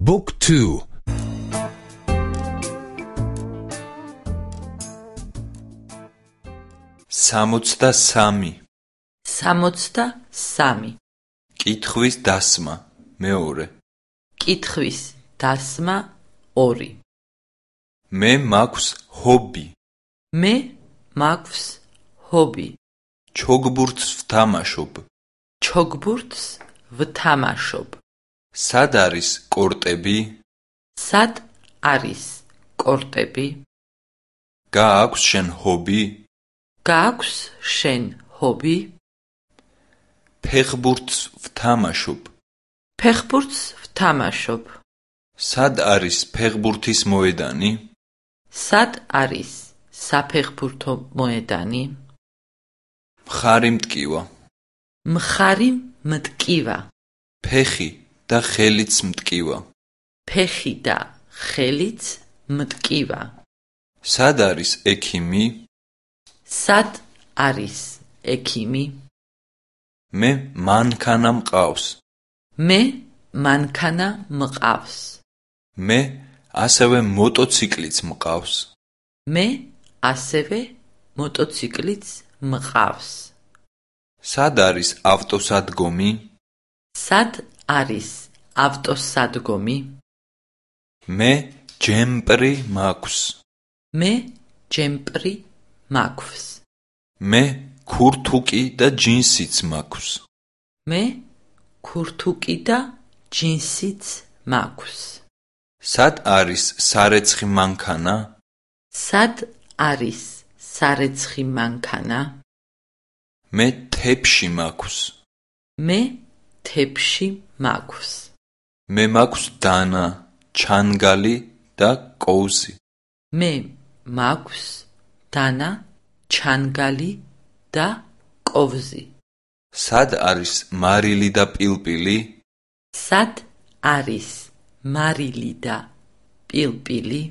Book 2 63 63 კითხვის დასმა მეორე. კითხვის დასმა 2 მე მაქვს ჰობი. მე მაქვს ჰობი. ჩოგბურთს ვთამაშობ. ჩოგბურთს ვთამაშობ სად არის კორტები? სად არის კორტები? გააქვს შენ ჰობი? გააქვს შენ ჰობი? ფეხბურთს ვთამაშობ. ფეხბურთს ვთამაშობ. სად არის ფეხბურთის მოედანი? სად არის საფეხბურთო მოედანი? მხარი მტკივა. მხარი მტკივა. ფეხი და ხელიც მტკივა. ფეხი და ხელიც მტკივა. სად არის ექიმი? სად არის ექიმი? მე მანქანა მყავს. მე მანქანა მყავს. მე ასევე მოტოციკლიც მყავს. მე ასევე მოტოციკლიც მყავს. სად არის ავტოსადგომი? სად არის ავტოსადგომი? მე ჯემპრი მაქვს. მე ჯემპრი მაქვს. მე ქურთუკი და ჯინსიც მაქვს. მე ქურთუკი და ჯინსიც მაქვს. სად არის სარეცხი მანქანა? სად არის სარეცხი მანქანა? მე თეფში მაქვს. მე თეფში მაქვს. მე მაქვს დანა ჩანგალი და კოუსი. მე მაქვს დანა ჩანგალი და კოვზი. სად არის მარილი და პილპილი? სად არის მარილი და პილპილი